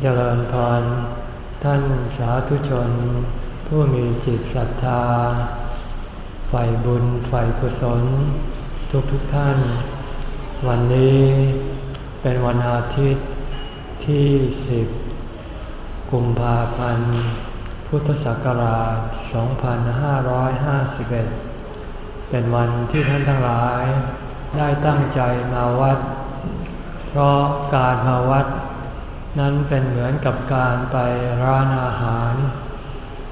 เจริญพร ท่านสาธุชน ผู้มีจิตศรัทธาใฝ่บุญใฝ่กุศล ทุกทุกท่าน วันนี้เป็นวันอาทิตย์ที่สิบกุมภาพันธ์ พุทธศักราช 2551 เป็นวันที่ท่านทั้งหลายได้ตั้งใจมาวัด เพราะการมาวัด นั้นเป็นเหมือนกับการไปร้านอาหาร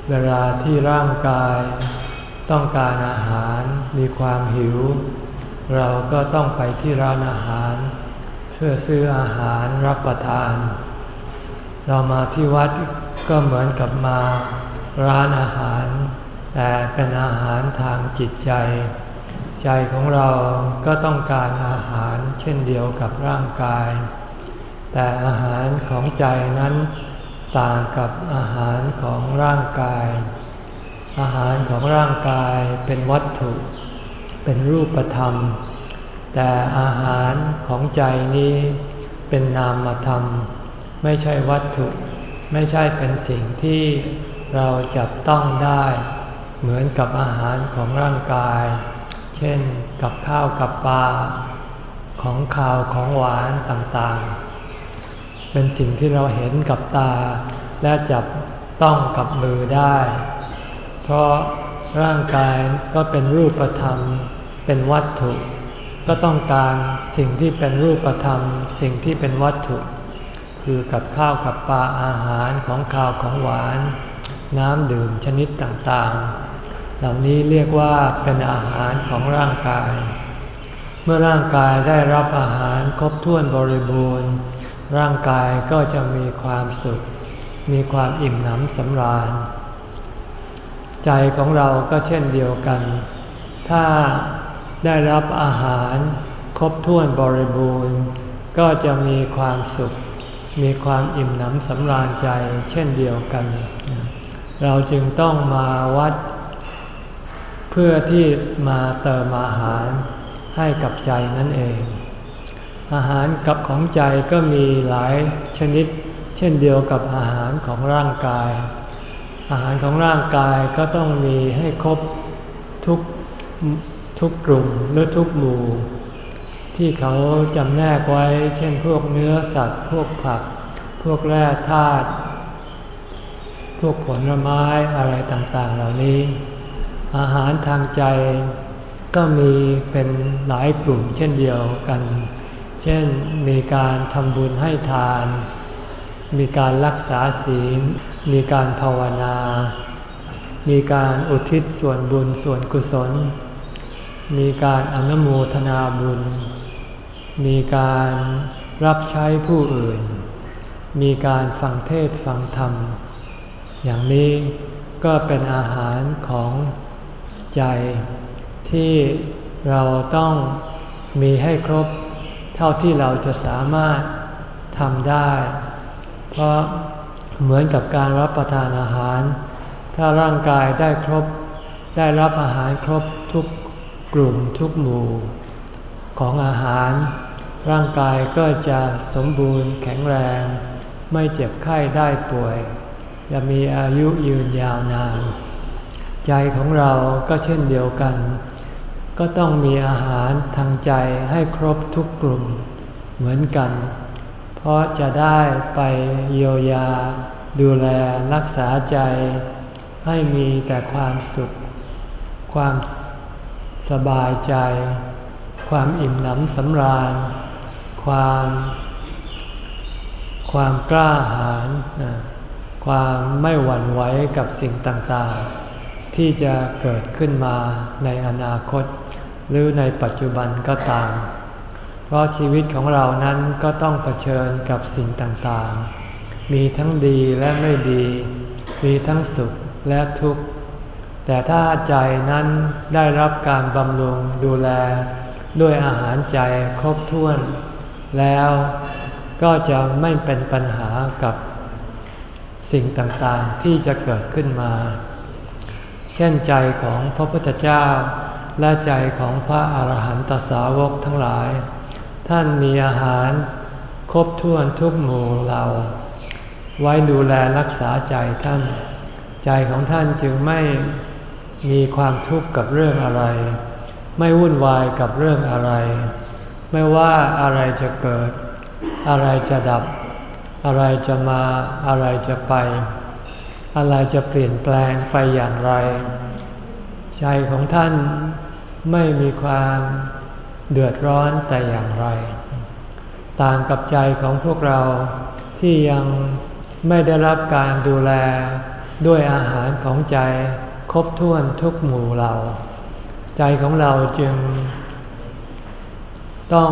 เวลาที่ร่างกาย ต้องการอาหารมีความหิว เราก็ต้องไปที่ร้านอาหาร เพื่อซื้ออาหารรับประทาน เรามาที่วัดก็เหมือนกับมาร้านอาหาร แต่เป็นอาหารทางจิตใจ ใจของเราก็ต้องการอาหารเช่นเดียวกับร่างกาย แต่อาหารของใจนั้นต่างกับอาหารของร่างกาย อาหารของร่างกายเป็นวัตถุ เป็นรูปธรรม แต่อาหารของใจนี้เป็นนามธรรม ไม่ใช่วัตถุ ไม่ใช่เป็นสิ่งที่เราจับต้องได้ เหมือนกับอาหารของร่างกาย เช่นกับข้าวกับปลาของข้าวของหวานต่างๆ เป็นสิ่งที่เราเห็นกับตา และจับต้องกับมือได้ เพราะร่างกายก็เป็นรูปธรรม เป็นวัตถุ ก็ต้องการสิ่งที่เป็นรูปธรรม สิ่งที่เป็นวัตถุ คือกับข้าวกับปลาอาหารของข้าวของหวาน น้ำดื่มชนิดต่างๆ เหล่านี้เรียกว่าเป็นอาหารของร่างกาย เมื่อร่างกายได้รับอาหารครบถ้วนบริบูรณ์ ร่างกายก็จะมีความสุข มีความอิ่มหนำสำราญ ใจของเราก็เช่นเดียวกัน ถ้าได้รับอาหารครบถ้วนบริบูรณ์ ก็จะมีความสุข มีความอิ่มหนำสำราญใจเช่นเดียวกัน เราจึงต้องมาวัด เพื่อที่มาเติมอาหารให้กับใจนั่นเอง อาหารกับของใจก็มีหลายชนิด เช่นเดียวกับอาหารของร่างกาย อาหารของร่างกายก็ต้องมีให้ครบทุกทุกกลุ่มหรือทุกหมู่ ที่เขาจำแนกไว้ เช่นพวกเนื้อสัตว์ พวกผัก พวกแร่ธาตุพวกผลไม้อะไรต่างๆ เหล่านี้ อาหารทางใจก็มีเป็นหลายกลุ่มเช่นเดียวกัน เช่นมีการทำบุญให้ทาน มีการรักษาศีล มีการภาวนา มีการอุทิศส่วนบุญส่วนกุศล มีการอนุโมทนาบุญ มีการรับใช้ผู้อื่น มีการฟังเทศฟังธรรม อย่างนี้ก็เป็นอาหารของใจที่เราต้องมีให้ครบ ท่าที่เราจะสามารถทำได้ เพราะเหมือนกับการรับประทานอาหาร ถ้าร่างกายได้ครบ ได้รับอาหารครบทุกกลุ่มทุกหมู่ ของอาหาร ร่างกายก็จะสมบูรณ์แข็งแรง ไม่เจ็บไข้ได้ป่วย จะมีอายุยืนยาวนาน ใจของเราก็เช่นเดียวกัน ก็ต้องมีอาหารทางใจให้ครบทุกกลุ่มเหมือนกัน เพราะจะได้ไปเยียวยา ดูแลรักษาใจ ให้มีแต่ความสุข ความสบายใจ ความอิ่มหนำสำราญ ความ ความกล้าหาญความไม่หวั่นไหวกับสิ่งต่างๆ ที่จะเกิดขึ้นมาในอนาคต หรือในปัจจุบันก็ตาม เพราะชีวิตของเรานั้นก็ต้องเผชิญกับสิ่งต่างๆ มีทั้งดีและไม่ดี มีทั้งสุขและทุกข์ แต่ถ้าใจนั้นได้รับการบำรุงดูแลด้วยอาหารใจครบถ้วน แล้วก็จะไม่เป็นปัญหากับสิ่งต่างๆที่จะเกิดขึ้นมา เช่นใจของพระพุทธเจ้า และใจของพระอาหารหันตสาวกทั้งหลาย ท่านมีอาหารครบถ้วนทุกหมู่เหล่าไว้ดูแลรักษาใจท่าน ใจของท่านจึงไม่มีความทุกข์กับเรื่องอะไร ไม่วุ่นวายกับเรื่องอะไร ไม่ว่าอะไรจะเกิด อะไรจะดับ อะไรจะมาอะไรจะไป อะไรจะเปลี่ยนแปลงไปอย่างไร ใจของท่านไม่มีความเดือดร้อนแต่อย่างไร ต่างกับใจของพวกเราที่ยังไม่ได้รับการดูแลด้วยอาหารของใจครบถ้วนทุกหมู่เหล่าใจของเราจึง ต้อง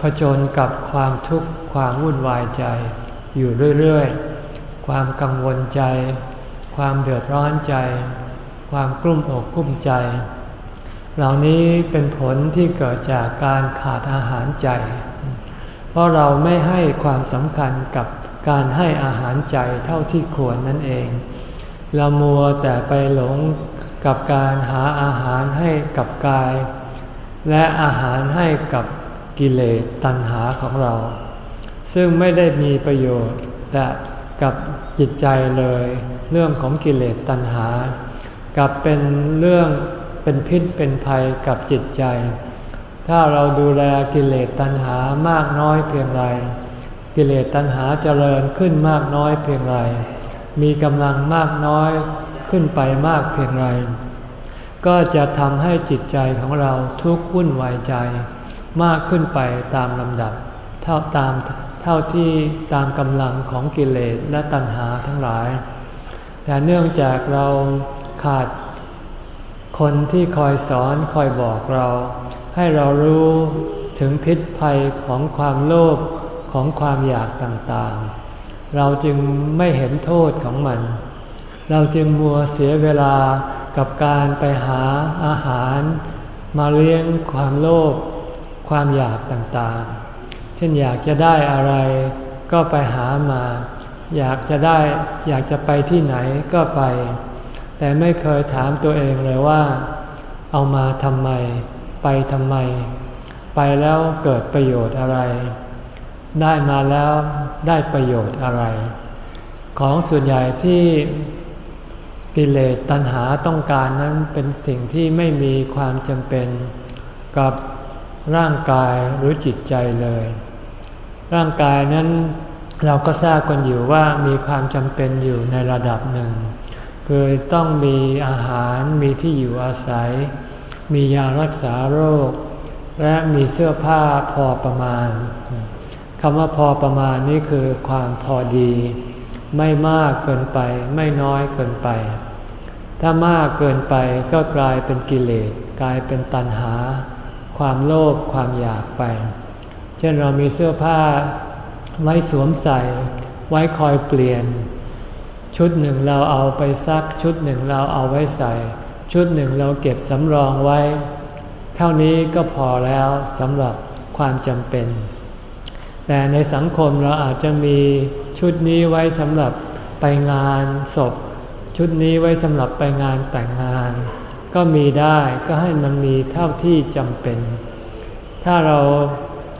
ผจญกับความทุกข์ความวุ่นวายใจ อยู่เรื่อยๆ ความกังวลใจ ความเดือดร้อนใจ ความกลุ้มอกกลุ้มใจ เหล่านี้เป็นผลที่เกิดจากการขาดอาหารใจ เพราะเราไม่ให้ความสำคัญกับการให้อาหารใจเท่าที่ควรนั่นเอง เรามัวแต่ไปหลงกับการหาอาหารให้กับกาย และอาหารให้กับกิเลสตัณหาของเรา ซึ่งไม่ได้มีประโยชน์แต่กับจิตใจเลย เรื่องของกิเลสตัณหา กับเป็นเรื่องเป็นพิษเป็นภัยกับจิตใจ ถ้าเราดูแลกิเลสตัณหามากน้อยเพียงไร กิเลสตัณหาเจริญขึ้นมากน้อยเพียงไร มีกำลังมากน้อยขึ้นไปมากเพียงไร ก็จะทำให้จิตใจของเราทุกข์วุ่นวายใจ มากขึ้นไปตามลำดับ เท่าตามเท่าที่ตามกำลังของกิเลสและตัณหาทั้งหลาย แต่เนื่องจากเรา ขาด คนที่คอยสอนคอยบอกเรา ให้เรารู้ถึงพิษภัยของความโลภของความอยากต่างๆ เราจึงไม่เห็นโทษของมัน เราจึงมัวเสียเวลากับการไปหาอาหาร มาเลี้ยงความโลภความอยากต่างๆ เช่นอยากจะได้อะไรก็ไปหามา อยากจะได้อยากจะไปที่ไหนก็ไป แต่ไม่เคยถามตัวเองเลยว่า เอามาทำไม ไปทำไม ไปแล้วเกิดประโยชน์อะไร ได้มาแล้วได้ประโยชน์อะไร ของส่วนใหญ่ที่กิเลสตัณหาต้องการนั้นเป็นสิ่งที่ไม่มีความจำเป็นกับร่างกายหรือจิตใจเลย ร่างกายนั้นเราก็ทราบกันอยู่ว่ามีความจำเป็นอยู่ในระดับหนึ่ง คือต้องมีอาหารมีที่อยู่อาศัย มียารักษาโรค และมีเสื้อผ้าพอประมาณคำว่าพอประมาณนี้คือความพอดี ไม่มากเกินไป ไม่น้อยเกินไป ถ้ามากเกินไปก็กลายเป็นกิเลสกลายเป็นตัณหา ความโลภความอยากไป เช่นเรามีเสื้อผ้าไว้สวมใส่ ไว้คอยเปลี่ยน ชุดหนึ่งเราเอาไปซัก ชุดหนึ่งเราเอาไว้ใส่ ชุดหนึ่งเราเก็บสำรองไว้ เท่านี้ก็พอแล้วสำหรับความจำเป็น แต่ในสังคมเราอาจจะมีชุดนี้ไว้สำหรับไปงานศพ ชุดนี้ไว้สำหรับไปงานแต่งงาน ก็มีได้ก็ให้มันมีเท่าที่จำเป็น ถ้าเรา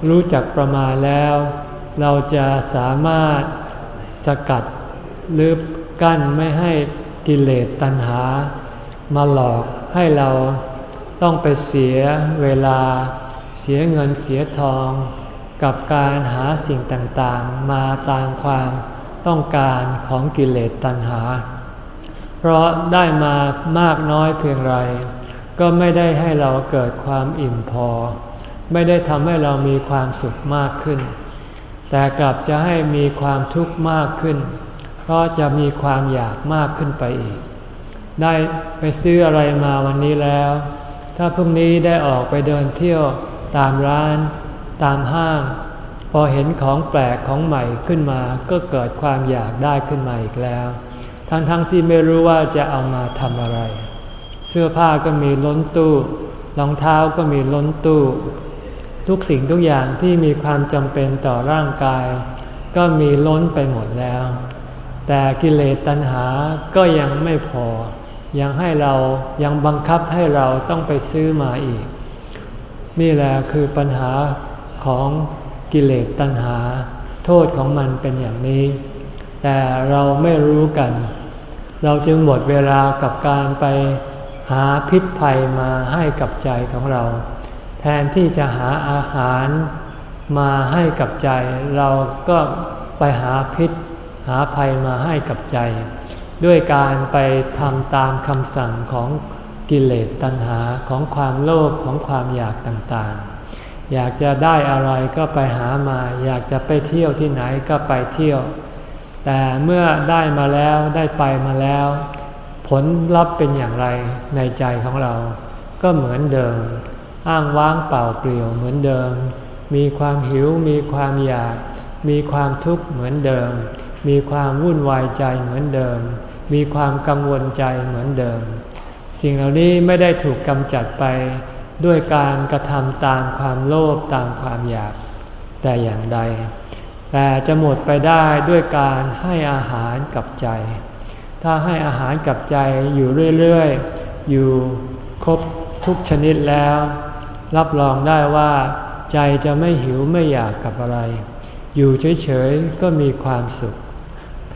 รู้จักประมาณแล้ว เราจะสามารถสกัดหรือ กั้นไม่ให้กิเลสตัณหา มาหลอกให้เราต้องไปเสียเวลา เสียเงินเสียทอง กับการหาสิ่งต่างๆ มาตามความต้องการของกิเลสตัณหา เพราะได้มามากน้อยเพียงไร ก็ไม่ได้ให้เราเกิดความอิ่มพอ ไม่ได้ทำให้เรามีความสุขมากขึ้น แต่กลับจะให้มีความทุกข์มากขึ้น เพราะจะมีความอยากมากขึ้นไปอีก ได้ไปซื้ออะไรมาวันนี้แล้ว ถ้าพรุ่งนี้ได้ออกไปเดินเที่ยวตามร้าน ตามห้าง พอเห็นของแปลกของใหม่ขึ้นมา ก็เกิดความอยากได้ขึ้นมาอีกแล้ว ทั้งๆทที่ไม่รู้ว่าจะเอามาทำอะไร เสื้อผ้าก็มีล้นตู้รองเท้าก็มีล้นตู้ ทุกสิ่งทุกอย่างที่มีความจำเป็นต่อร่างกาย ก็มีล้นไปหมดแล้ว แต่กิเลสตัณหาก็ยังไม่พอ ยังให้เรายังบังคับให้เราต้องไปซื้อมาอีก นี่แหละคือปัญหาของกิเลสตัณหา โทษของมันเป็นอย่างนี้ แต่เราไม่รู้กัน เราจึงหมดเวลากับการไปหาพิษภัยมาให้กับใจของเรา แทนที่จะหาอาหารมาให้กับใจ เราก็ไปหาพิษาภัยมาให้กับใจ ด้วยการไปทำตามคำสั่งของกิเลสตัณหาของความโลภของความอยากต่างๆ อยากจะได้อะไรก็ไปหามา อยากจะไปเที่ยวที่ไหนก็ไปเที่ยว แต่เมื่อได้มาแล้วได้ไปมาแล้ว ผลลัพธ์เป็นอย่างไรในใจของเรา ก็เหมือนเดิม อ้างว้างเปล่าเปลี่ยวเหมือนเดิม มีความหิวมีความอยาก มีความทุกข์เหมือนเดิม มีความวุ่นวายใจเหมือนเดิม มีความกังวลใจเหมือนเดิม สิ่งเหล่านี้ไม่ได้ถูกกำจัดไปด้วยการกระทำตามความโลภตามความอยากแต่อย่างใด แต่จะหมดไปได้ด้วยการให้อาหารกับใจ ถ้าให้อาหารกับใจอยู่เรื่อยๆ อยู่ครบทุกชนิดแล้ว รับรองได้ว่าใจจะไม่หิวไม่อยากกับอะไร อยู่เฉยๆ ก็มีความสุข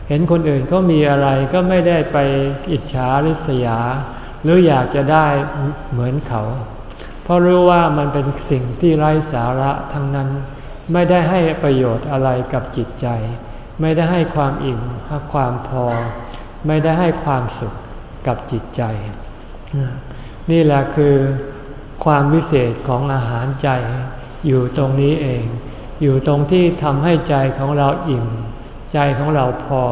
เห็นคนอื่นเขามีอะไรก็ไม่ได้ไปอิจฉาริษยา หรืออยากจะได้เหมือนเขา เพราะรู้ว่ามันเป็นสิ่งที่ไร้สาระทั้งนั้น ไม่ได้ให้ประโยชน์อะไรกับจิตใจ ไม่ได้ให้ความอิ่มความพอ ไม่ได้ให้ความสุขกับจิตใจ นี่แหละคือความวิเศษของอาหารใจอยู่ตรงนี้เอง อยู่ตรงที่ทำให้ใจของเราอิ่ม ใจของเราพอ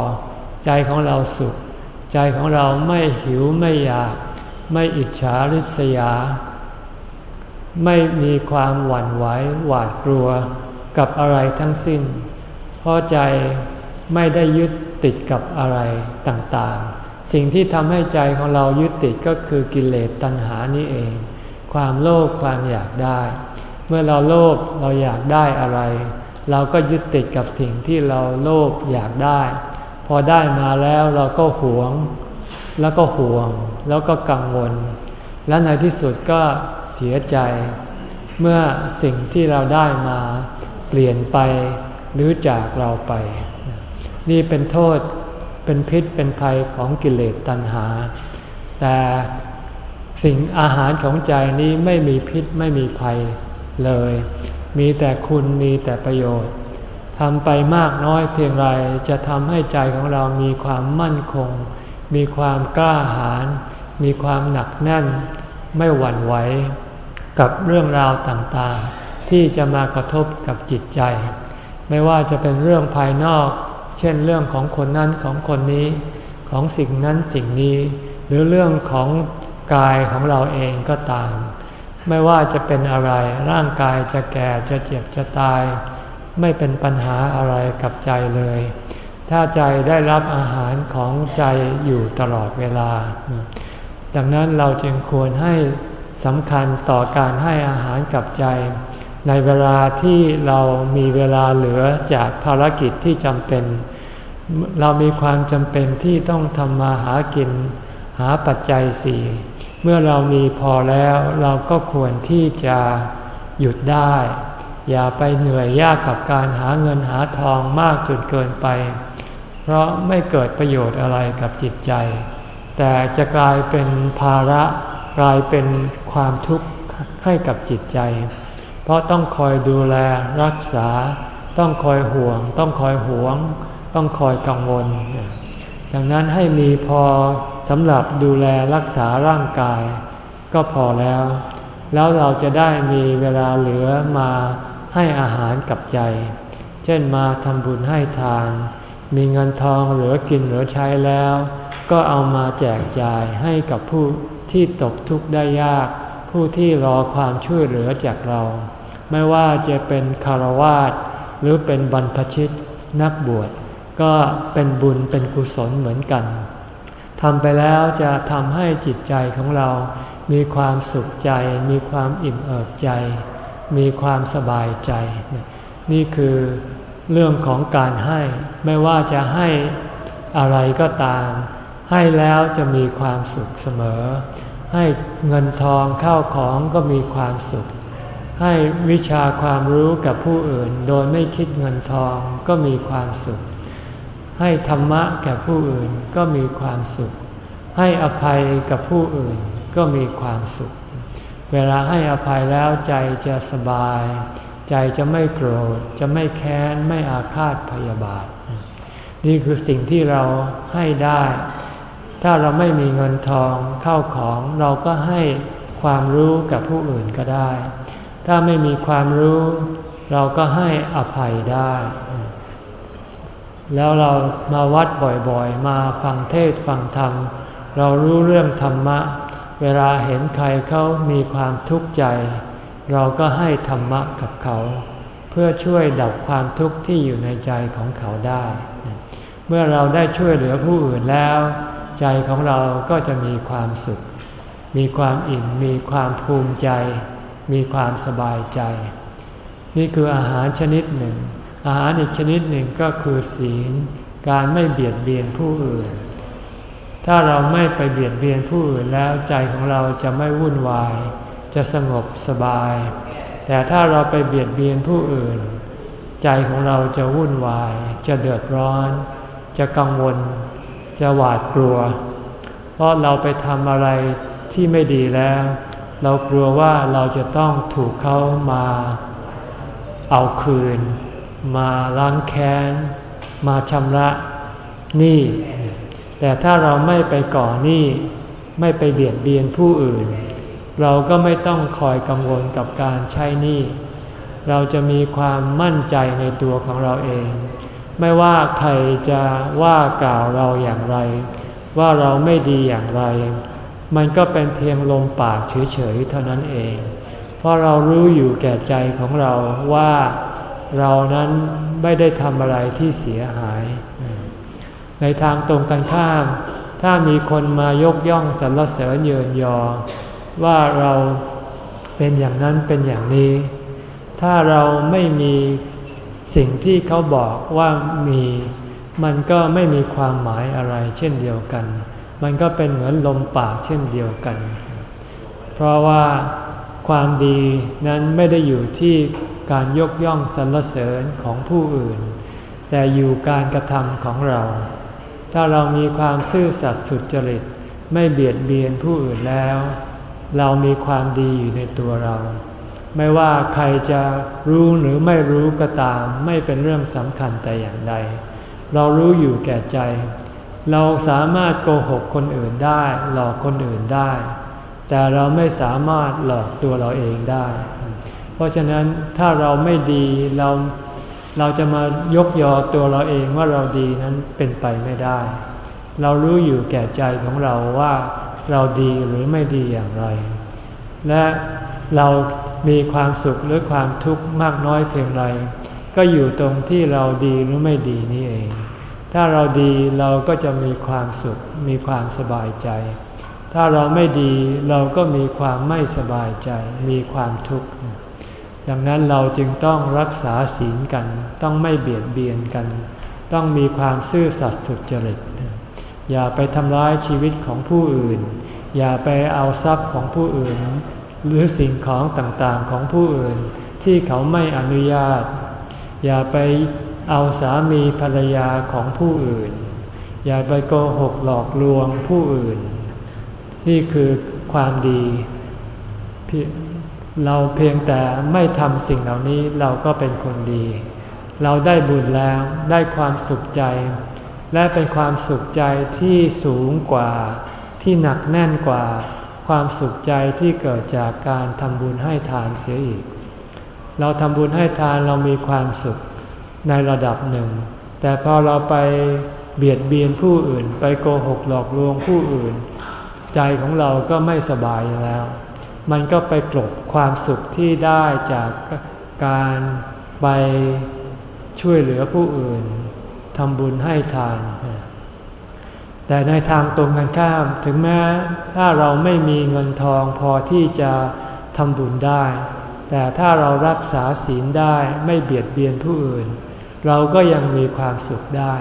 ใจของเราสุข ใจของเราไม่หิวไม่อยาก ไม่อิจฉาริษยา ไม่มีความหวั่นไหวหวาดกลัวกับอะไรทั้งสิ้น เพราะใจไม่ได้ยึดติดกับอะไรต่างๆ สิ่งที่ทำให้ใจของเรายึดติดก็คือกิเลสตัณหานี่เอง ความโลภความอยากได้ เมื่อเราโลภเราอยากได้อะไร เราก็ยึดติดกับสิ่งที่เราโลภอยากได้ พอได้มาแล้วเราก็หวง แล้วก็ห่วง แล้วก็กังวล และในที่สุดก็เสียใจ เมื่อสิ่งที่เราได้มาเปลี่ยนไปหรือจากเราไป นี่เป็นโทษเป็นพิษเป็นภัยของกิเลสตัณหา แต่สิ่งอาหารของใจนี้ไม่มีพิษไม่มีภัยเลย มีแต่คุณมีแต่ประโยชน์ทำไปมากน้อยเพียงไรจะทำให้ใจของเรามีความมั่นคง มีความกล้าหาญมีความหนักแน่น ไม่หวั่นไหวกับเรื่องราวต่างๆ ที่จะมากระทบกับจิตใจ ไม่ว่าจะเป็นเรื่องภายนอก เช่นเรื่องของคนนั้นของคนนี้ ของสิ่งนั้นสิ่งนี้ หรือเรื่องของกายของเราเองก็ตาม ไม่ว่าจะเป็นอะไรร่างกายจะแก่จะเจ็บจะตาย ไม่เป็นปัญหาอะไรกับใจเลย ถ้าใจได้รับอาหารของใจอยู่ตลอดเวลา ดังนั้นเราจึงควรให้สำคัญต่อการให้อาหารกับใจ ในเวลาที่เรามีเวลาเหลือจากภารกิจที่จำเป็น เรามีความจำเป็นที่ต้องทำมาหากิน หาปัจจัยสี่ เมื่อเรามีพอแล้วเราก็ควรที่จะหยุดได้ อย่าไปเหนื่อยยากกับการหาเงินหาทองมากจนเกินไป เพราะไม่เกิดประโยชน์อะไรกับจิตใจ แต่จะกลายเป็นภาระกลายเป็นความทุกข์ให้กับจิตใจ เพราะต้องคอยดูแลรักษา ต้องคอยห่วง ต้องคอยหวง ต้องคอยกังวล ดังนั้นให้มีพอสำหรับดูแลรักษาร่างกาย ก็พอแล้ว แล้วเราจะได้มีเวลาเหลือมาให้อาหารกับใจ เช่นมาทำบุญให้ทาน มีเงินทองเหลือกินเหลือใช้แล้ว ก็เอามาแจกจ่ายให้กับผู้ที่ตกทุกข์ได้ยาก ผู้ที่รอความช่วยเหลือจากเรา ไม่ว่าจะเป็นคารวาสหรือเป็นบรรพชิตนักบวช ก็เป็นบุญเป็นกุศลเหมือนกันทำไปแล้วจะทำให้จิตใจของเรา มีความสุขใจ มีความอิ่มเอิบใจ มีความสบายใจ นี่คือเรื่องของการให้ ไม่ว่าจะให้อะไรก็ตาม ให้แล้วจะมีความสุขเสมอ ให้เงินทองเข้าของก็มีความสุข ให้วิชาความรู้กับผู้อื่น โดยไม่คิดเงินทองก็มีความสุข ให้ธรรมะแก่ผู้อื่นก็มีความสุข ให้อภัยกับผู้อื่นก็มีความสุข เวลาให้อภัยแล้วใจจะสบาย ใจจะไม่โกรธ จะไม่แค้น ไม่อาฆาตพยาบาท นี่คือสิ่งที่เราให้ได้ ถ้าเราไม่มีเงินทองเข้าของเราก็ให้ความรู้กับผู้อื่นก็ได้ ถ้าไม่มีความรู้ เราก็ให้อภัยได้ แล้วเรามาวัดบ่อยๆ มาฟังเทศฟังธรรม เรารู้เรื่องธรรมะ เวลาเห็นใครเขามีความทุกข์ใจ เราก็ให้ธรรมะกับเขา เพื่อช่วยดับความทุกข์ที่อยู่ในใจของเขาได้ เมื่อเราได้ช่วยเหลือผู้อื่นแล้ว ใจของเราก็จะมีความสุข มีความอิ่ม มีความภูมิใจ มีความสบายใจ นี่คืออาหารชนิดหนึ่ง อาหารอีกชนิดหนึ่งก็คือศีล การไม่เบียดเบียนผู้อื่น ถ้าเราไม่ไปเบียดเบียนผู้อื่นแล้วใจของเราจะไม่วุ่นวาย จะสงบสบาย แต่ถ้าเราไปเบียดเบียนผู้อื่น ใจของเราจะวุ่นวาย จะเดือดร้อน จะกังวล จะหวาดกลัว เพราะเราไปทำอะไรที่ไม่ดีแล้ว เรากลัวว่าเราจะต้องถูกเขามาเอาคืน มาล้างแค้น มาชำระหนี้ แต่ถ้าเราไม่ไปก่อหนี้ ไม่ไปเบียดเบียนผู้อื่น เราก็ไม่ต้องคอยกังวลกับการใช้หนี้ เราจะมีความมั่นใจในตัวของเราเอง ไม่ว่าใครจะว่ากล่าวเราอย่างไร ว่าเราไม่ดีอย่างไร มันก็เป็นเพียงลมปากเฉยๆเท่านั้นเอง เพราะเรารู้อยู่แก่ใจของเราว่า เรานั้นไม่ได้ทำอะไรที่เสียหาย ในทางตรงกันข้าม ถ้ามีคนมายกย่องสรรเสริญเยินยอ ว่าเราเป็นอย่างนั้นเป็นอย่างนี้ ถ้าเราไม่มีสิ่งที่เขาบอกว่ามี มันก็ไม่มีความหมายอะไรเช่นเดียวกัน มันก็เป็นเหมือนลมปากเช่นเดียวกัน เพราะว่าความดีนั้นไม่ได้อยู่ที่ การยกย่องสรรเสริญของผู้อื่น แต่อยู่การกระทำของเรา ถ้าเรามีความซื่อสัตย์สุจริต ไม่เบียดเบียนผู้อื่นแล้ว เรามีความดีอยู่ในตัวเรา ไม่ว่าใครจะรู้หรือไม่รู้ก็ตาม ไม่เป็นเรื่องสำคัญแต่อย่างใด เรารู้อยู่แก่ใจ เราสามารถโกหกคนอื่นได้ หลอกคนอื่นได้ แต่เราไม่สามารถหลอกตัวเราเองได้ เพราะฉะนั้นถ้าเราไม่ดีเราเราจะมายกยอตัวเราเองว่าเราดีนั้นเป็นไปไม่ได้ เรารู้อยู่แก่ใจของเราว่าเราดีหรือไม่ดีอย่างไร และเรามีความสุขหรือความทุกข์มากน้อยเพียงไร ก็อยู่ตรงที่เราดีหรือไม่ดีนี่เอง ถ้าเราดีเราก็จะมีความสุข มีความสบายใจ ถ้าเราไม่ดีเราก็มีความไม่สบายใจ มีความทุกข์ ดังนั้นเราจึงต้องรักษาศีลกัน ต้องไม่เบียดเบียนกัน ต้องมีความซื่อสัตย์สุจริต อย่าไปทำร้ายชีวิตของผู้อื่น อย่าไปเอาทรัพย์ของผู้อื่น หรือสิ่งของต่างๆของผู้อื่น ที่เขาไม่อนุญาต อย่าไปเอาสามีภรรยาของผู้อื่น อย่าไปโกหกหลอกลวงผู้อื่น นี่คือความดี เราเพียงแต่ไม่ทำสิ่งเหล่านี้เราก็เป็นคนดี เราได้บุญแล้วได้ความสุขใจ และเป็นความสุขใจที่สูงกว่า ที่หนักแน่นกว่า ความสุขใจที่เกิดจากการทำบุญให้ทานเสียอีก เราทำบุญให้ทานเรามีความสุขในระดับหนึ่ง แต่พอเราไปเบียดเบียนผู้อื่น ไปโกหกหลอกลวงผู้อื่น ใจของเราก็ไม่สบายแล้ว มันก็ไปกลบความสุขที่ได้จากการไปช่วยเหลือผู้อื่นทำบุญให้ทาน แต่ในทางตรงกันข้าม ถึงแม้ถ้าเราไม่มีเงินทองพอที่จะทำบุญได้ แต่ถ้าเรารักษาศีลได้ไม่เบียดเบียนผู้อื่น เราก็ยังมีความสุขได้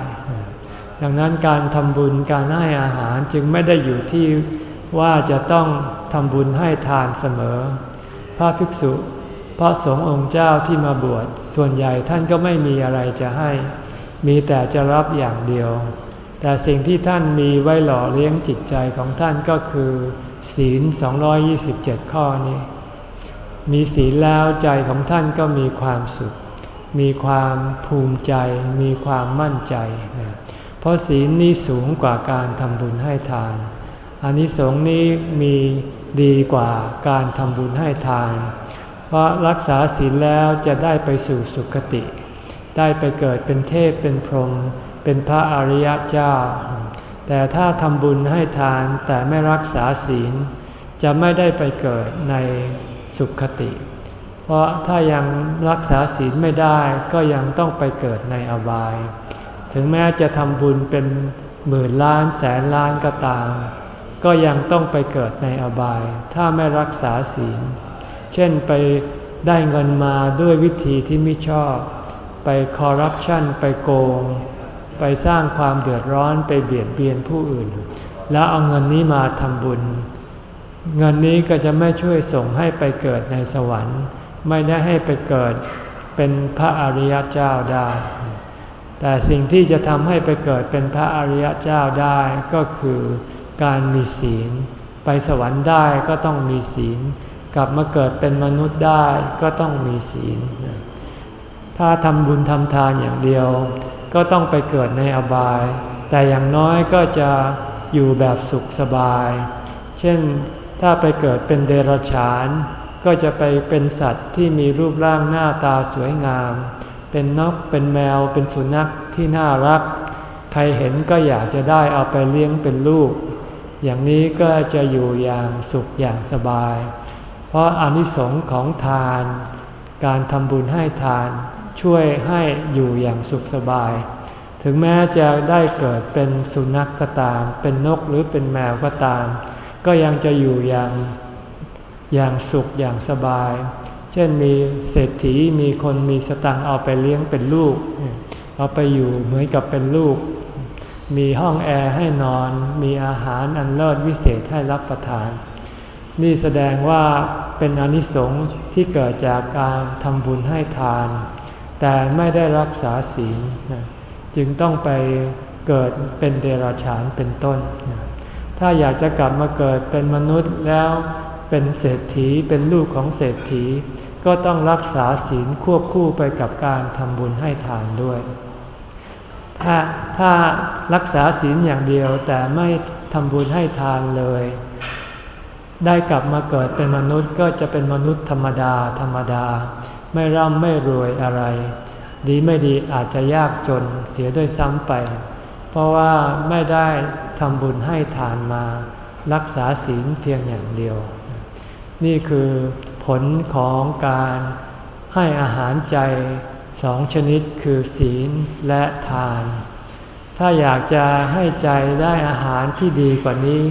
ดังนั้นการทำบุญการให้อาหารจึงไม่ได้อยู่ที่ ว่าจะต้องทำบุญให้ทานเสมอ พระภิกษุ พระสงฆ์องค์เจ้าที่มาบวชส่วนใหญ่ท่านก็ไม่มีอะไรจะให้ มีแต่จะรับอย่างเดียว แต่สิ่งที่ท่านมีไว้หล่อเลี้ยงจิตใจของท่านก็คือ ศีล 227 ข้อนี้ มีศีลแล้วใจของท่านก็มีความสุข มีความภูมิใจ มีความมั่นใจ เพราะศีลนี้สูงกว่าการทำบุญให้ทาน อานิสงส์นี้มีดีกว่าการทำบุญให้ทาน เพราะรักษาศีลแล้วจะได้ไปสู่สุคติ ได้ไปเกิดเป็นเทพเป็นพรหมเป็นพระอริยเจ้า แต่ถ้าทำบุญให้ทานแต่ไม่รักษาศีล จะไม่ได้ไปเกิดในสุคติ เพราะถ้ายังรักษาศีลไม่ได้ก็ยังต้องไปเกิดในอบาย ถึงแม้จะทำบุญเป็นหมื่นล้านแสนล้านก็ตาม ก็ยังต้องไปเกิดในอบาย ถ้าไม่รักษาศีล เช่นไปได้เงินมาด้วยวิธีที่ไม่ชอบ ไปคอร์รัปชันไปโกง ไปสร้างความเดือดร้อนไปเบียดเบียนผู้อื่น แล้วเอาเงินนี้มาทำบุญ เงินนี้ก็จะไม่ช่วยส่งให้ไปเกิดในสวรรค์ ไม่ได้ให้ไปเกิดเป็นพระอริยเจ้าได้ แต่สิ่งที่จะทำให้ไปเกิดเป็นพระอริยเจ้าได้ก็คือ การมีศีล ไปสวรรค์ได้ก็ต้องมีศีล กลับมาเกิดเป็นมนุษย์ได้ก็ต้องมีศีล ถ้าทำบุญทำทานอย่างเดียว ก็ต้องไปเกิดในอบาย แต่อย่างน้อยก็จะอยู่แบบสุขสบาย เช่นถ้าไปเกิดเป็นเดรัจฉาน ก็จะไปเป็นสัตว์ที่มีรูปร่างหน้าตาสวยงาม เป็นนกเป็นแมว เป็นสุนัขที่น่ารัก ใครเห็นก็อยากจะได้เอาไปเลี้ยงเป็นลูก อย่างนี้ก็จะอยู่อย่างสุขอย่างสบาย เพราะอานิสงส์ของทาน การทำบุญให้ทานช่วยให้อยู่อย่างสุขสบาย ถึงแม้จะได้เกิดเป็นสุนัขกก็ตาม เป็นนกหรือเป็นแมวก็ตาม ก็ยังจะอยู่อย่างอย่างสุขอย่างสบาย เช่นมีเศรษฐีมีคนมีสตังเอาไปเลี้ยงเป็นลูก เอาไปอยู่เหมือนกับเป็นลูก มีห้องแอร์ให้นอน มีอาหารอันเลิศวิเศษให้รับประทาน นี่แสดงว่าเป็นอนิสงส์ที่เกิดจากการทำบุญให้ทาน แต่ไม่ได้รักษาศีลจึงต้องไปเกิดเป็นเดรัจฉานเป็นต้น ถ้าอยากจะกลับมาเกิดเป็นมนุษย์แล้วเป็นเศรษฐีเป็นลูกของเศรษฐี ก็ต้องรักษาศีลควบคู่ไปกับการทำบุญให้ทานด้วย ถ้าถ้ารักษาศีลอย่างเดียวแต่ไม่ทำบุญให้ทานเลย ได้กลับมาเกิดเป็นมนุษย์ก็จะเป็นมนุษย์ธรรมดา ธรรมดา ไม่ร่ำไม่รวยอะไร ดีไม่ดีอาจจะยากจนเสียด้วยซ้ำไป เพราะว่าไม่ได้ทำบุญให้ทานมา รักษาศีลเพียงอย่างเดียว นี่คือผลของการให้อาหารใจ สองชนิดคือศีลและทาน ถ้าอยากจะให้ใจได้อาหารที่ดีกว่านี้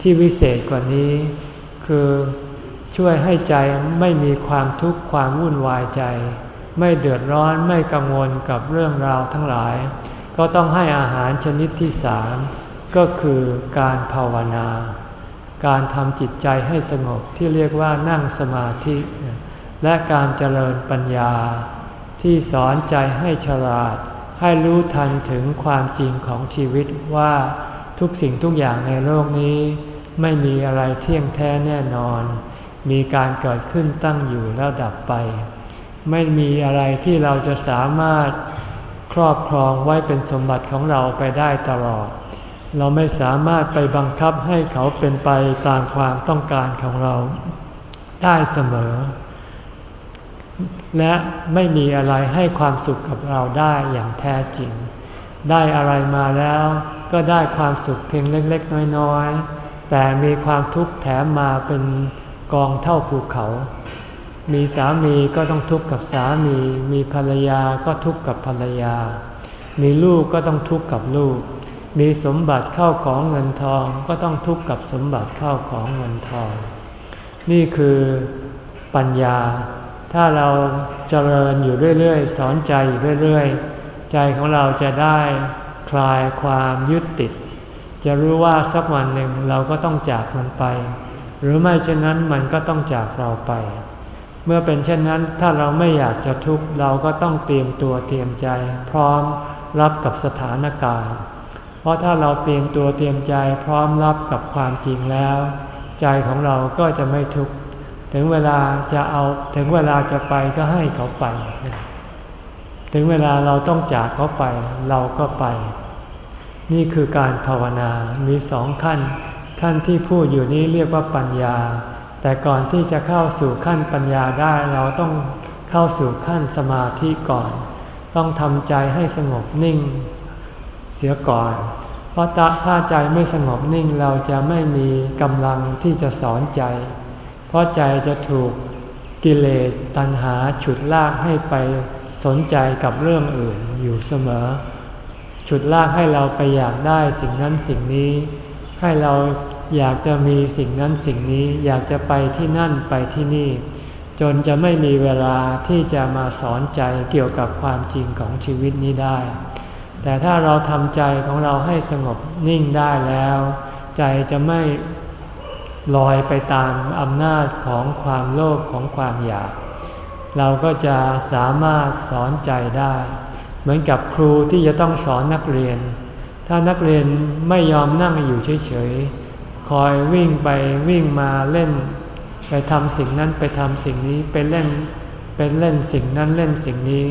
ที่วิเศษกว่านี้ คือช่วยให้ใจไม่มีความทุกข์ความวุ่นวายใจ ไม่เดือดร้อนไม่กังวลกับเรื่องราวทั้งหลาย ก็ต้องให้อาหารชนิดที่สามก็คือการภาวนา การทำจิตใจให้สงบที่เรียกว่านั่งสมาธิ และการเจริญปัญญา ที่สอนใจให้ฉลาด ให้รู้ทันถึงความจริงของชีวิตว่าทุกสิ่งทุกอย่างในโลกนี้ ไม่มีอะไรเที่ยงแท้แน่นอน มีการเกิดขึ้นตั้งอยู่แล้วดับไป ไม่มีอะไรที่เราจะสามารถครอบครองไว้เป็นสมบัติของเราไปได้ตลอด เราไม่สามารถไปบังคับให้เขาเป็นไปตามความต้องการของเรา ได้เสมอ และไม่มีอะไรให้ความสุขกับเราได้อย่างแท้จริง ได้อะไรมาแล้วก็ได้ความสุขเพียงเล็กๆ น้อยๆ แต่มีความทุกข์แถมมาเป็นกองเท่าภูเขา มีสามีก็ต้องทุกข์กับสามี มีภรรยาก็ทุกข์กับภรรยา มีลูกก็ต้องทุกข์กับลูก มีสมบัติเข้าของเงินทองก็ต้องทุกข์กับสมบัติเข้าของเงินทอง นี่คือปัญญา ถ้าเราเจริญอยู่เรื่อยๆ สอนใจอยู่เรื่อยๆ ใจของเราจะได้คลายความยึดติด จะรู้ว่าสักวันหนึ่งเราก็ต้องจากมันไป หรือไม่เช่นนั้นมันก็ต้องจากเราไป เมื่อเป็นเช่นนั้นถ้าเราไม่อยากจะทุกข์เราก็ต้องเตรียมตัวเตรียมใจ พร้อมรับกับสถานการณ์ เพราะถ้าเราเตรียมตัวเตรียมใจพร้อมรับกับความจริงแล้ว ใจของเราก็จะไม่ทุกข์ ถึงเวลาจะเอาถึงเวลาจะไปก็ให้เขาไป ถึงเวลาเราต้องจากเขาไป เราก็ไป นี่คือการภาวนา มีสองขั้น ขั้นที่พูดอยู่นี้เรียกว่าปัญญา แต่ก่อนที่จะเข้าสู่ขั้นปัญญาได้เราต้องเข้าสู่ขั้นสมาธิก่อน ต้องทำใจให้สงบนิ่งเสียก่อน เพราะถ้าใจไม่สงบนิ่งเราจะไม่มีกำลังที่จะสอนใจ เพราะใจจะถูกกิเลสตัณหาฉุดลากให้ไปสนใจกับเรื่องอื่นอยู่เสมอ ฉุดลากให้เราไปอยากได้สิ่งนั้นสิ่งนี้ ให้เราอยากจะมีสิ่งนั้นสิ่งนี้ อยากจะไปที่นั่นไปที่นี่ จนจะไม่มีเวลาที่จะมาสอนใจเกี่ยวกับความจริงของชีวิตนี้ได้ แต่ถ้าเราทำใจของเราให้สงบนิ่งได้แล้ว ใจจะไม่ ลอยไปตามอำนาจของความโลภของความอยาก เราก็จะสามารถสอนใจได้ เหมือนกับครูที่จะต้องสอนนักเรียน ถ้านักเรียนไม่ยอมนั่งอยู่เฉยๆ คอยวิ่งไปวิ่งมาเล่น ไปทำสิ่งนั้นไปทำสิ่งนี้ไปเล่นไปเล่นสิ่งนั้นเล่นสิ่งนี้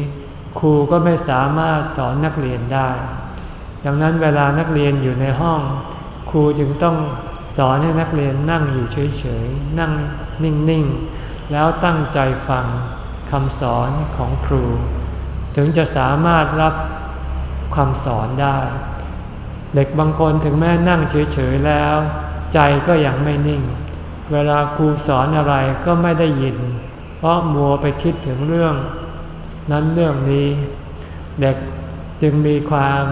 ครูก็ไม่สามารถสอนนักเรียนได้ ดังนั้นเวลานักเรียนอยู่ในห้อง ครูจึงต้อง สอนให้นักเรียนนั่งอยู่เฉยๆ นั่งนิ่งๆ แล้วตั้งใจฟังคำสอนของครู ถึงจะสามารถรับคำสอนได้ เด็กบางคนถึงแม้นั่งเฉยๆ แล้ว ใจก็ยังไม่นิ่ง เวลาครูสอนอะไรก็ไม่ได้ยิน เพราะมัวไปคิดถึงเรื่อง นั้นเรื่องนี้ เด็กจึงมีความ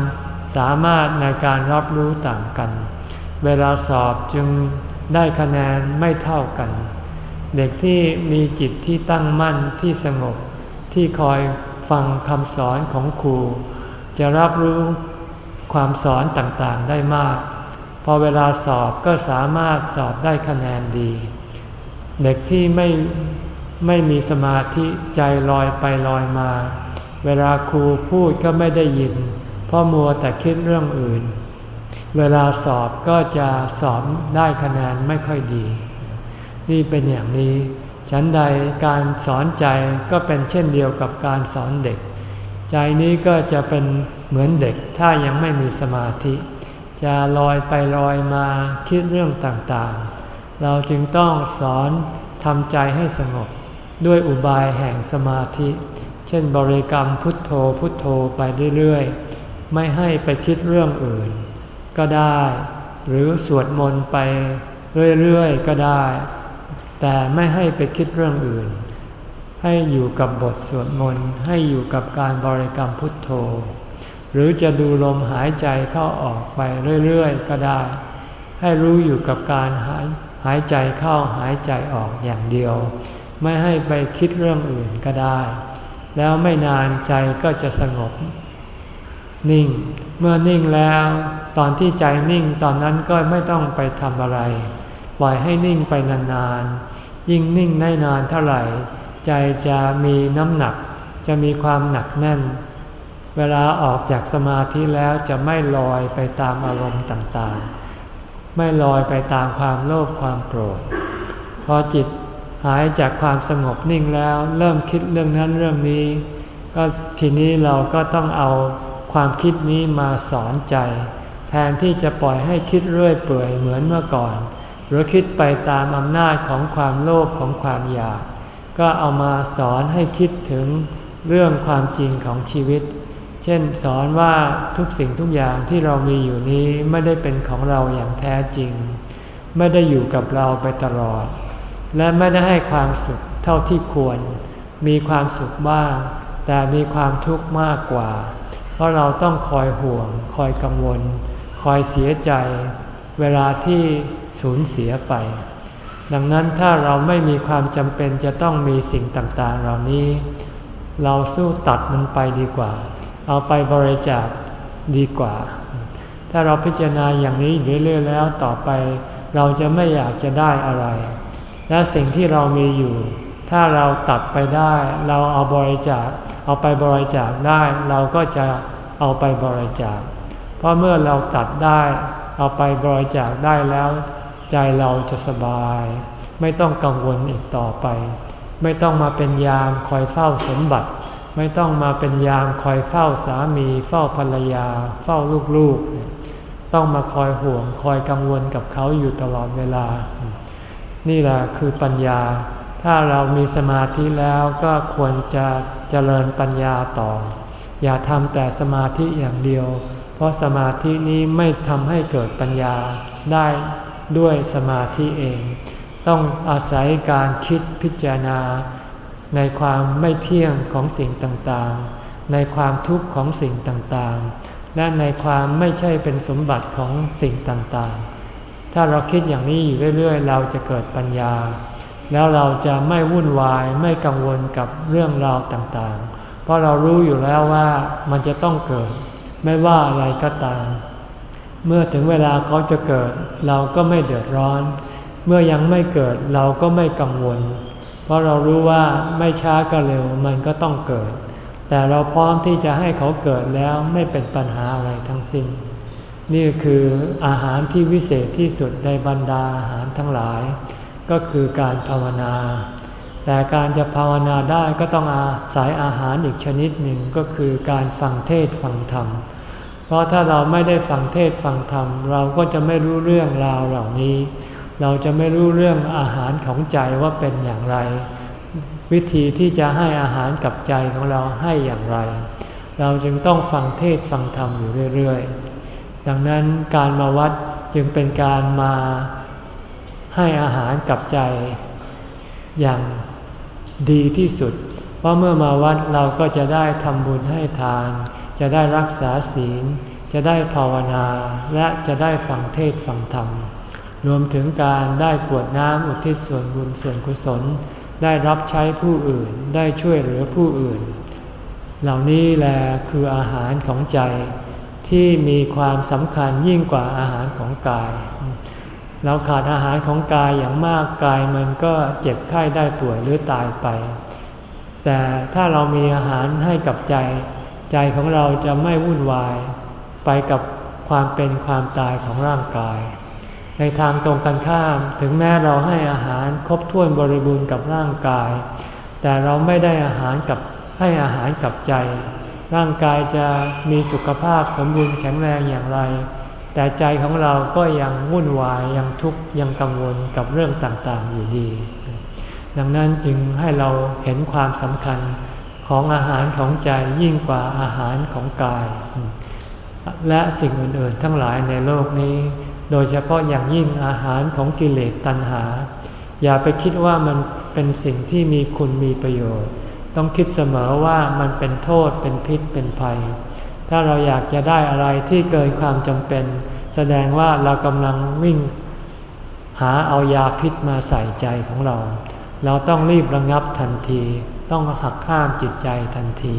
สามารถในการรับรู้ต่างกัน เวลาสอบจึงได้คะแนนไม่เท่ากัน เด็กที่มีจิตที่ตั้งมั่นที่สงบที่คอยฟังคำสอนของครู จะรับรู้ความสอนต่างๆได้มาก พอเวลาสอบก็สามารถสอบได้คะแนนดี เด็กที่ไม่ไม่มีสมาธิใจลอยไปลอยมา เวลาครูพูดก็ไม่ได้ยิน เพราะมัวแต่คิดเรื่องอื่น เวลาสอบก็จะสอบได้คะแนนไม่ค่อยดี นี่เป็นอย่างนี้ ฉันใดการสอนใจก็เป็นเช่นเดียวกับการสอนเด็ก ใจนี้ก็จะเป็นเหมือนเด็กถ้ายังไม่มีสมาธิ จะลอยไปลอยมาคิดเรื่องต่างๆ เราจึงต้องสอนทำใจให้สงบ ด้วยอุบายแห่งสมาธิ เช่นบริกรรมพุทโธพุทโธไปเรื่อยๆ ไม่ให้ไปคิดเรื่องอื่น ก็ได้ หรือสวดมนต์ไปเรื่อยๆก็ได้ แต่ไม่ให้ไปคิดเรื่องอื่น ให้อยู่กับบทสวดมนต์ให้อยู่กับการบริกรรมพุทโธ หรือจะดูลมหายใจเข้าออกไปเรื่อยๆก็ได้ ให้รู้อยู่กับการหายหายใจเข้าหายใจออกอย่างเดียว ไม่ให้ไปคิดเรื่องอื่นก็ได้ แล้วไม่นานใจก็จะสงบ นิ่ง เมื่อนิ่งแล้ว ตอนที่ใจนิ่งตอนนั้นก็ไม่ต้องไปทำอะไร ปล่อยให้นิ่งไปนานๆ ยิ่งนิ่งได้นานเท่าไหร่ ใจจะมีน้ำหนัก จะมีความหนักแน่น เวลาออกจากสมาธิแล้วจะไม่ลอยไปตามอารมณ์ต่างๆ ไม่ลอยไปตามความโลภความโกรธ พอจิตหายจากความสงบนิ่งแล้ว เริ่มคิดเรื่องนั้นเรื่องนี้ ก็ทีนี้เราก็ต้องเอาความคิดนี้มาสอนใจ แทนที่จะปล่อยให้คิดเรื่อยเปื่อยเหมือนเมื่อก่อน หรือคิดไปตามอำนาจของความโลภของความอยาก ก็เอามาสอนให้คิดถึงเรื่องความจริงของชีวิต เช่นสอนว่าทุกสิ่งทุกอย่างที่เรามีอยู่นี้ไม่ได้เป็นของเราอย่างแท้จริง ไม่ได้อยู่กับเราไปตลอด และไม่ได้ให้ความสุขเท่าที่ควร มีความสุขบ้าง แต่มีความทุกข์มากกว่า เพราะเราต้องคอยห่วง คอยกังวล คอยเสียใจเวลาที่สูญเสียไป ดังนั้นถ้าเราไม่มีความจำเป็นจะต้องมีสิ่งต่างๆ เหล่านี้ เราสู้ตัดมันไปดีกว่า เอาไปบริจาคดีกว่า ถ้าเราพิจารณาอย่างนี้เรื่อยๆแล้วต่อไป เราจะไม่อยากจะได้อะไร และสิ่งที่เรามีอยู่ ถ้าเราตัดไปได้ เราเอาบริจาค เอาไปบริจาคได้ เราก็จะเอาไปบริจาค เพราะเมื่อเราตัดได้ เอาไปบริจาคได้แล้ว ใจเราจะสบาย ไม่ต้องกังวลอีกต่อไป ไม่ต้องมาเป็นยามคอยเฝ้าสมบัติ ไม่ต้องมาเป็นยามคอยเฝ้าสามี เฝ้าภรรยา เฝ้าลูกๆ ต้องมาคอยห่วงคอยกังวลกับเขาอยู่ตลอดเวลา นี่แหละคือปัญญา ถ้าเรามีสมาธิแล้วก็ควรจะเจริญปัญญาต่อ อย่าทำแต่สมาธิอย่างเดียว เพราะสมาธินี้ไม่ทำให้เกิดปัญญาได้ด้วยสมาธิเอง ต้องอาศัยการคิดพิจารณา ในความไม่เที่ยงของสิ่งต่างๆ ในความทุกข์ของสิ่งต่างๆ และในความไม่ใช่เป็นสมบัติของสิ่งต่างๆ ถ้าเราคิดอย่างนี้อยู่เรื่อยๆ เราจะเกิดปัญญา แล้วเราจะไม่วุ่นวายไม่กังวลกับเรื่องราวต่างๆ เพราะเรารู้อยู่แล้วว่ามันจะต้องเกิด ไม่ว่าอะไรก็ตาม เมื่อถึงเวลาเขาจะเกิด เราก็ไม่เดือดร้อน เมื่อยังไม่เกิดเราก็ไม่กังวล เพราะเรารู้ว่าไม่ช้าก็เร็วมันก็ต้องเกิด แต่เราพร้อมที่จะให้เขาเกิดแล้วไม่เป็นปัญหาอะไรทั้งสิ้น นี่คืออาหารที่วิเศษที่สุดในบรรดาอาหารทั้งหลาย ก็คือการภาวนา แต่การจะภาวนาได้ก็ต้องอาศัยอาหารอีกชนิดหนึ่งก็คือการฟังเทศฟังธรรม เพราะถ้าเราไม่ได้ฟังเทศฟังธรรม เราก็จะไม่รู้เรื่องราวเหล่านี้ เราจะไม่รู้เรื่องอาหารของใจว่าเป็นอย่างไร วิธีที่จะให้อาหารกับใจของเราให้อย่างไร เราจึงต้องฟังเทศฟังธรรมอยู่เรื่อยๆ ดังนั้นการมาวัดจึงเป็นการมาให้อาหารกับใจอย่าง ดีที่สุด เพราะเมื่อมาวัดเราก็จะได้ทำบุญให้ทาน จะได้รักษาศีล จะได้ภาวนา และจะได้ฟังเทศฟังธรรม รวมถึงการได้กวดน้ำอุทิศส่วนบุญส่วนกุศล ได้รับใช้ผู้อื่น ได้ช่วยเหลือผู้อื่น เหล่านี้แหละคืออาหารของใจที่มีความสำคัญยิ่งกว่าอาหารของกาย เราขาดอาหารของกายอย่างมากกายมันก็เจ็บไข้ได้ป่วยหรือตายไป แต่ถ้าเรามีอาหารให้กับใจ ใจของเราจะไม่วุ่นวาย ไปกับความเป็นความตายของร่างกาย ในทางตรงกันข้ามถึงแม้เราให้อาหารครบถ้วนบริบูรณ์กับร่างกาย แต่เราไม่ได้อาหารกับให้อาหารกับใจ ร่างกายจะมีสุขภาพสมบูรณ์แข็งแรงอย่างไร แต่ใจของเราก็ยังวุ่นวายยังทุกข์ยังกังวลกับเรื่องต่างๆอยู่ดี ดังนั้นจึงให้เราเห็นความสำคัญของอาหารของใจยิ่งกว่าอาหารของกาย และสิ่งอื่นๆ ทั้งหลายในโลกนี้ โดยเฉพาะอย่างยิ่งอาหารของกิเลสตัณหา อย่าไปคิดว่ามันเป็นสิ่งที่มีคุณมีประโยชน์ ต้องคิดเสมอว่ามันเป็นโทษเป็นพิษเป็นภัย ถ้าเราอยากจะได้อะไรที่เกินความจำเป็น แสดงว่าเรากำลังวิ่ง หาเอายาพิษมาใส่ใจของเรา เราต้องรีบระงงับทันที ต้องหักข้ามจิตใจทันที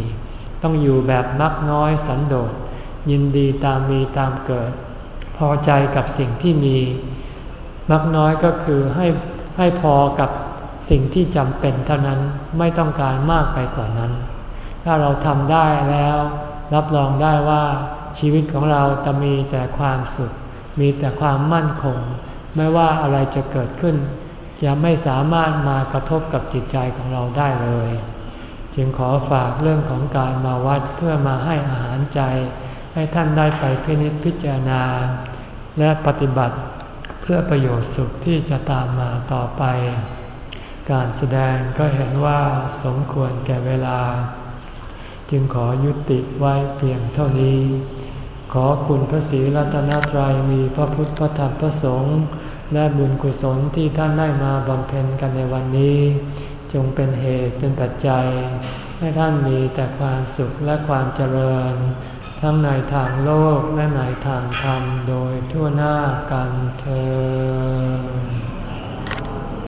ต้องอยู่แบบนักน้อยสันโดษ ยินดีตามมีตามเกิด พอใจกับสิ่งที่มี มักน้อยก็คือให้ให้พอกับสิ่งที่จำเป็นเท่านั้นไม่ต้องการมากไปกว่านั้น ถ้าเราทำได้แล้ว รับรองได้ว่าชีวิตของเราจะมีแต่ความสุข มีแต่ความมั่นคง ไม่ว่าอะไรจะเกิดขึ้น จะไม่สามารถมากระทบกับจิตใจของเราได้เลย จึงขอฝากเรื่องของการมาวัดเพื่อมาให้อาหารใจ ให้ท่านได้ไปพินิจพิจารณา และปฏิบัติเพื่อประโยชน์สุขที่จะตามมาต่อไป การแสดงก็เห็นว่าสมควรแก่เวลา จึงขอยุติไว้เพียงเท่านี้ ขอคุณพระศรีรัตนตรัยมีพระพุทธพระธรรมพระสงฆ์และบุญกุศลที่ท่านได้มาบำเพ็ญกันในวันนี้ จงเป็นเหตุเป็นปัจจัย ให้ท่านมีแต่ความสุขและความเจริญ ทั้งในทางโลกและในทางธรรมโดยทั่วหน้ากันเธอ